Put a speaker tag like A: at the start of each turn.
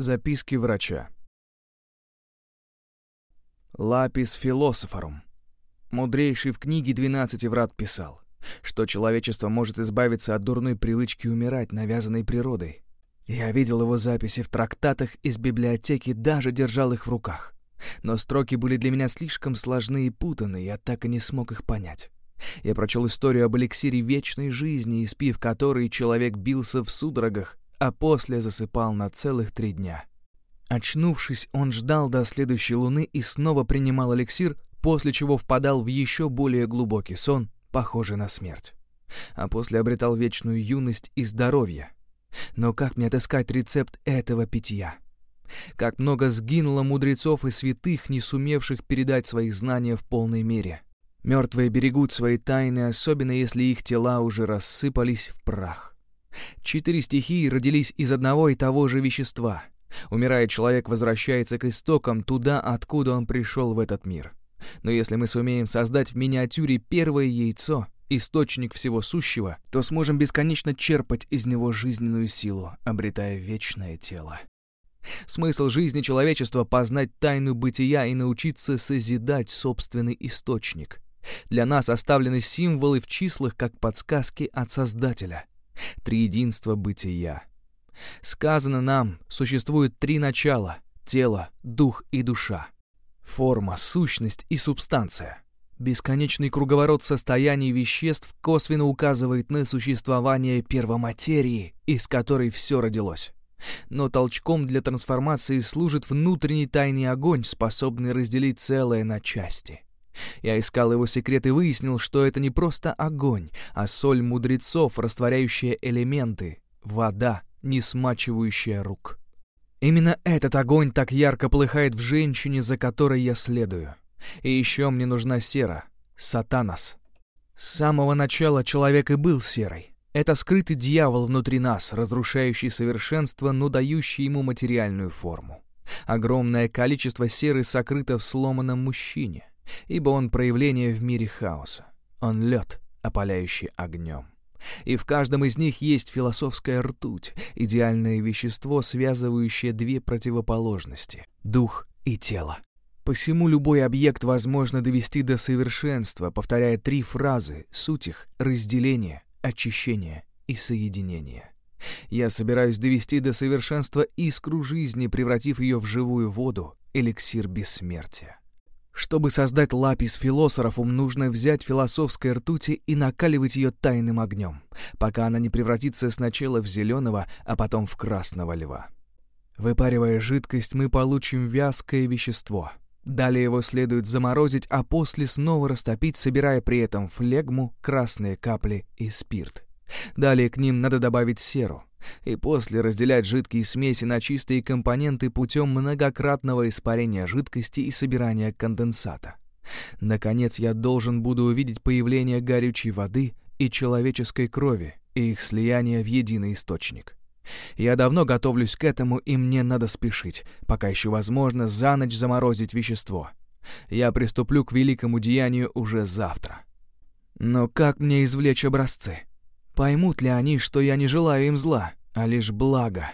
A: Записки врача. Лапис философорум. Мудрейший в книге «Двенадцати врат» писал, что человечество может избавиться от дурной привычки умирать, навязанной природой. Я видел его записи в трактатах из библиотеки, даже держал их в руках. Но строки были для меня слишком сложны и путаны, я так и не смог их понять. Я прочел историю об эликсире вечной жизни, испив которой человек бился в судорогах, а после засыпал на целых три дня. Очнувшись, он ждал до следующей луны и снова принимал эликсир, после чего впадал в еще более глубокий сон, похожий на смерть. А после обретал вечную юность и здоровье. Но как мне отыскать рецепт этого питья? Как много сгинуло мудрецов и святых, не сумевших передать свои знания в полной мере. Мертвые берегут свои тайны, особенно если их тела уже рассыпались в прах. Четыре стихии родились из одного и того же вещества. Умирая, человек возвращается к истокам, туда, откуда он пришел в этот мир. Но если мы сумеем создать в миниатюре первое яйцо, источник всего сущего, то сможем бесконечно черпать из него жизненную силу, обретая вечное тело. Смысл жизни человечества — познать тайну бытия и научиться созидать собственный источник. Для нас оставлены символы в числах как подсказки от Создателя — триединство бытия. Сказано нам, существует три начала — тело, дух и душа. Форма, сущность и субстанция. Бесконечный круговорот состояний веществ косвенно указывает на существование первоматерии, из которой все родилось. Но толчком для трансформации служит внутренний тайный огонь, способный разделить целое на части — я искал его секрет и выяснил, что это не просто огонь, а соль мудрецов, растворяющая элементы, вода, не смачивающая рук. Именно этот огонь так ярко полыхает в женщине, за которой я следую. И еще мне нужна сера, сатанас. С самого начала человек и был серой. Это скрытый дьявол внутри нас, разрушающий совершенство, но дающий ему материальную форму. Огромное количество серы сокрыто в сломанном мужчине ибо он проявление в мире хаоса. Он лед, опаляющий огнем. И в каждом из них есть философская ртуть, идеальное вещество, связывающее две противоположности — дух и тело. Посему любой объект возможно довести до совершенства, повторяя три фразы, суть их — разделение, очищение и соединение. Я собираюсь довести до совершенства искру жизни, превратив ее в живую воду, эликсир бессмертия. Чтобы создать лапис философом, нужно взять философской ртути и накаливать ее тайным огнем, пока она не превратится сначала в зеленого, а потом в красного льва. Выпаривая жидкость, мы получим вязкое вещество. Далее его следует заморозить, а после снова растопить, собирая при этом флегму, красные капли и спирт. Далее к ним надо добавить серу и после разделять жидкие смеси на чистые компоненты путем многократного испарения жидкости и собирания конденсата. Наконец, я должен буду увидеть появление горючей воды и человеческой крови и их слияние в единый источник. Я давно готовлюсь к этому, и мне надо спешить, пока еще возможно за ночь заморозить вещество. Я приступлю к великому деянию уже завтра. Но как мне извлечь образцы? Поймут ли они, что я не желаю им зла, а лишь блага?